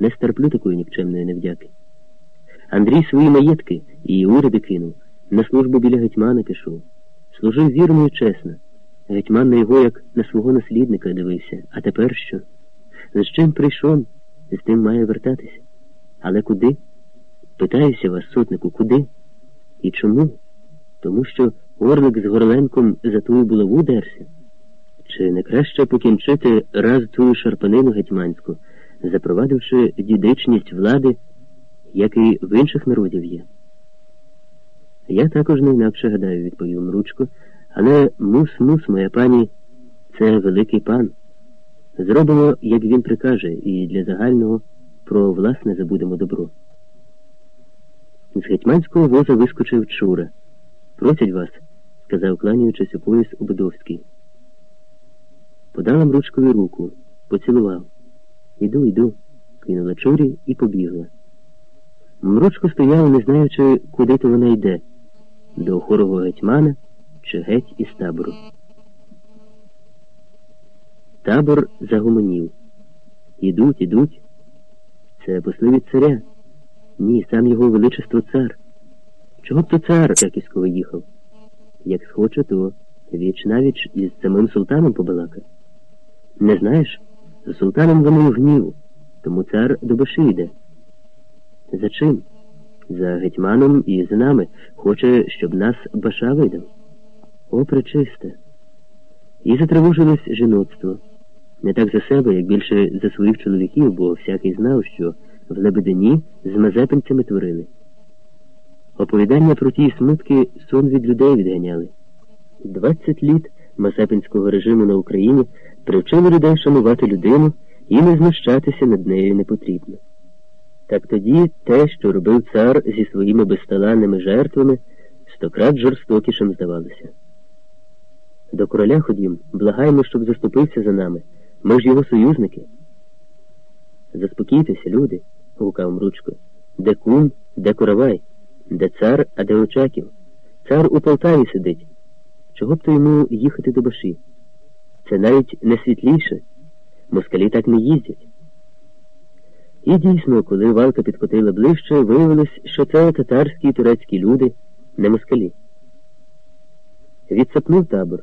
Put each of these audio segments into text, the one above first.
Не стерплю такої нікчемної невдяки. Андрій свої маєтки і уряди кинув, на службу біля гетьмана пішов. Служив вірно і чесно. Гетьман на його, як на свого наслідника, дивився. А тепер що? З чим прийшов, з тим має вертатися. Але куди? Питаюся вас, сотнику, куди? І чому? Тому що Орлик з Горленком за тую булаву дерся? Чи не краще покінчити раз тую шарпанину гетьманську, запровадивши дідичність влади, як і в інших народів є? Я також не інакше гадаю, відповів Мручко, але мус-мус, моя пані, це великий пан. Зробимо, як він прикаже, і для загального про власне забудемо добро. З гетьманського воза вискочив Чура. Просять вас, сказав, кланяючись у пояс Ободовський. Подала Мручкові руку, поцілував. Іду, іду, кинула Чурі і побігла. Мручко стояла, не знаючи, куди то вона йде до хорого гетьмана чи геть із табору. Табор загомонів. Ідуть, ідуть. Це посли від царя. Ні, сам його величество цар. Чого б то цар Краківського їхав? Як схоче, то віч навіч із самим султаном побалака. Не знаєш? З султаном вони в гніву, тому цар до баши йде. За чим? За гетьманом і за нами хоче, щоб нас баша видав. О, пречисте. І затривожилось жіноцтво. Не так за себе, як більше за своїх чоловіків, бо всякий знав, що в Лебедині з мазепинцями творили. Оповідання про ті смутки сон від людей відганяли. Двадцять літ мазепинського режиму на Україні привчили людей шанувати людину і не знущатися над нею не потрібно. Так тоді те, що робив цар зі своїми безталанними жертвами, стократ жорстокішим здавалося. До короля ходім, благаємо, щоб заступився за нами. Ми ж його союзники. Заспокійтеся, люди, гукав Мручко. Де кум, де куравай, де цар, а де Очаків. Цар у Полтаві сидить. Чого б то йому їхати до баші? Це навіть не світліше. Москалі так не їздять. І дійсно, коли валка підкотила ближче, виявилось, що це татарські і турецькі люди, не москалі. Відсапнув табор.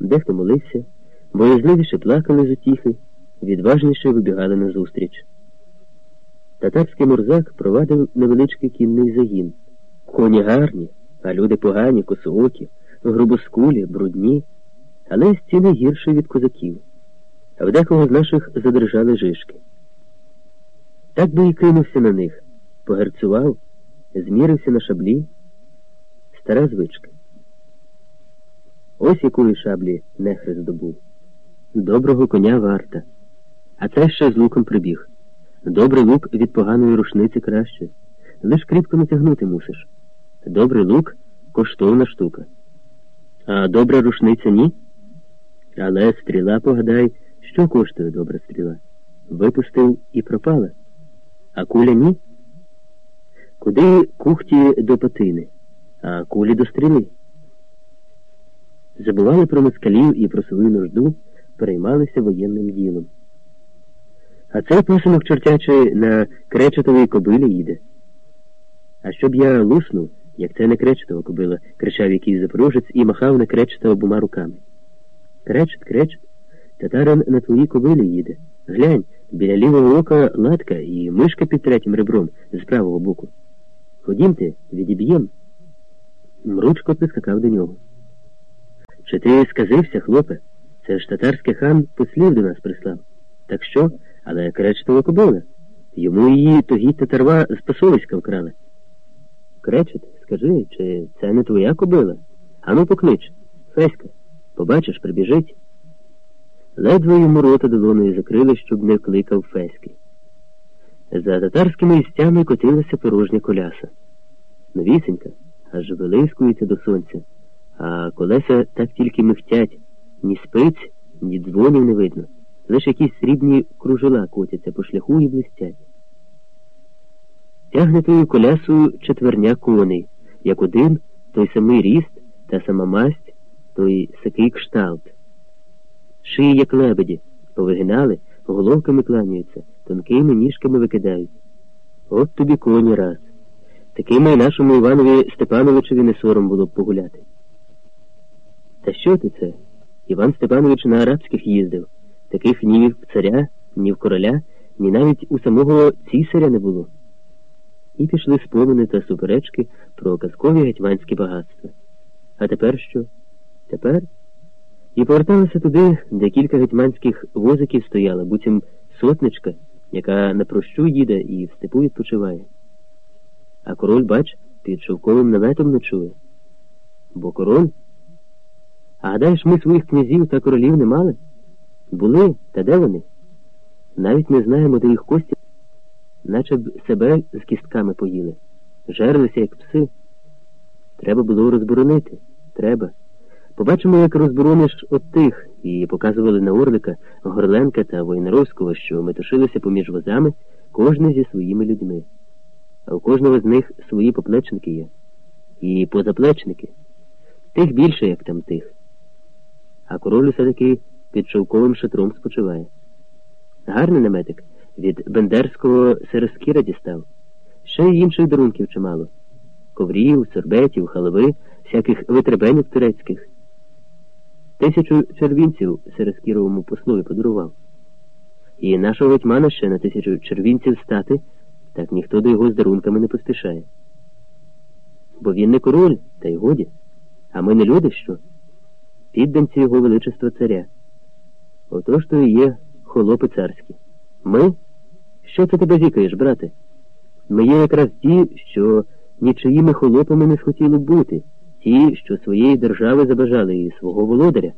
Дехто молився, боязливіше плакали з утіхи, відважніше вибігали назустріч. Татарський мурзак провадив невеличкий кінний загін. Коні гарні, а люди погані, косоокі, грубоскулі, брудні, але стіни гірші від козаків, а в декого з наших задержали жишки. Так би і кинувся на них, погерцував, змірився на шаблі. Стара звичка. Ось якої шаблі нехрест здобув. Доброго коня варта. А це ще з луком прибіг. Добрий лук від поганої рушниці краще. Лиш кріпко натягнути мусиш. Добрий лук коштовна штука. А добра рушниця ні? Але стріла, погадай, що коштує добра стріла. Випустив і пропала. А куля ні? Куди кухті до патини, а кулі до стріли? Забували про москалів і про свою нужду, переймалися воєнним ділом. А цей пасинок чортячий на кречетовій кобилі їде. А щоб я луснув, як це не кречетова кобила, кричав якийсь запорожець і махав на кречета обома руками. Кречет, кречет, татарин на твоїй кобилі їде. Глянь, біля лівого ока латка і мишка під третім ребром з правого боку. Ходімте, відіб'єм. Мручко прискакав до нього. Чи ти сказився, хлопе? Це ж татарський хан послів до нас прислав. Так що, але кречетова кобила. Йому її тогі татарва з пасовиська вкрали. Кречет, скажи, чи це не твоя кобила? Ану поклич. Феська, побачиш, прибіжить. Ледве йому рота долоною закрили, щоб не кликав Феськи. За татарськими істями котилася порожня коляса. Новісенька, аж вилискується до сонця, а колеса так тільки михтять, ні спиць, ні дзвонів не видно. Лише якісь срібні кружела котяться по шляху і блистять. Тягне тою колясою четверня коней, як один той самий ріст, та сама масть, той сакий кшталт. Шиї, як лебеді, повигинали, головками кланяються, тонкими ніжками викидають. От тобі коні раз. Такими й нашому Іванові Степановичеві не сором було б погуляти. Та що ти це? Іван Степанович на арабських їздив. Таких ні в царя, ні в короля, ні навіть у самого цісаря не було. І пішли спомини та суперечки про казкові гетьманські багатства. А тепер що? Тепер? І поверталися туди, де кілька гетьманських возиків стояла, буцім сотничка, яка на прощу їде і в степу відпочиває. А король, бач, під шовковим наметом ночує. Бо король? А гадаєш, ми своїх князів та королів не мали? Були, та де вони? Навіть не знаємо, де їх кості, наче б себе з кістками поїли. Жерлися, як пси. Треба було розборонити. Треба. Побачимо, як розборониш от тих, і показували на Орлика, Горленка та Войнаровського, що метушилися поміж возами, кожен зі своїми людьми. А у кожного з них свої поплечники є. І позаплечники. Тих більше, як там тих. А король усе таки під шовковим шатром спочиває. Гарний наметик від бендерського серескіра дістав. Ще й інших дарунків чимало. Коврів, сорбетів, халави, всяких витребенів турецьких. Тисячу червінців серескіровому послові подарував. І нашого гетьмана ще на тисячу червінців стати, так ніхто до його з дарунками не поспішає. Бо він не король, та й годі. А ми не люди що? Підданці його величества царя. Отож то і є холопи царські. Ми? Що це тебе зікаєш, брате? Ми є якраз ті, що нічиїми холопами не схотіли бути, ті, що своєї держави забажали і свого володаря.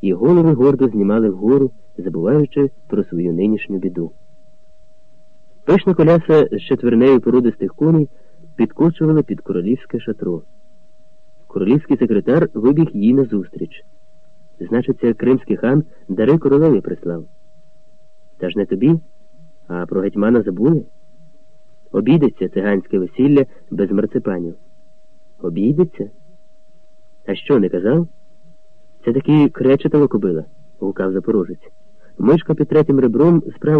І голови гордо знімали вгору, забуваючи про свою нинішню біду. Пишна коляса з четвернею породистих коней підкочувала під королівське шатро. Королівський секретар вибіг їй назустріч. Значиться, кримський хан дари королеві прислав. Та ж не тобі, а про гетьмана забули? Обійдеться циганське весілля без марципанів. Обійдеться? А що, не казав? Це таки кречетова кобила, гукав запорожець. Мишка під третім ребром справа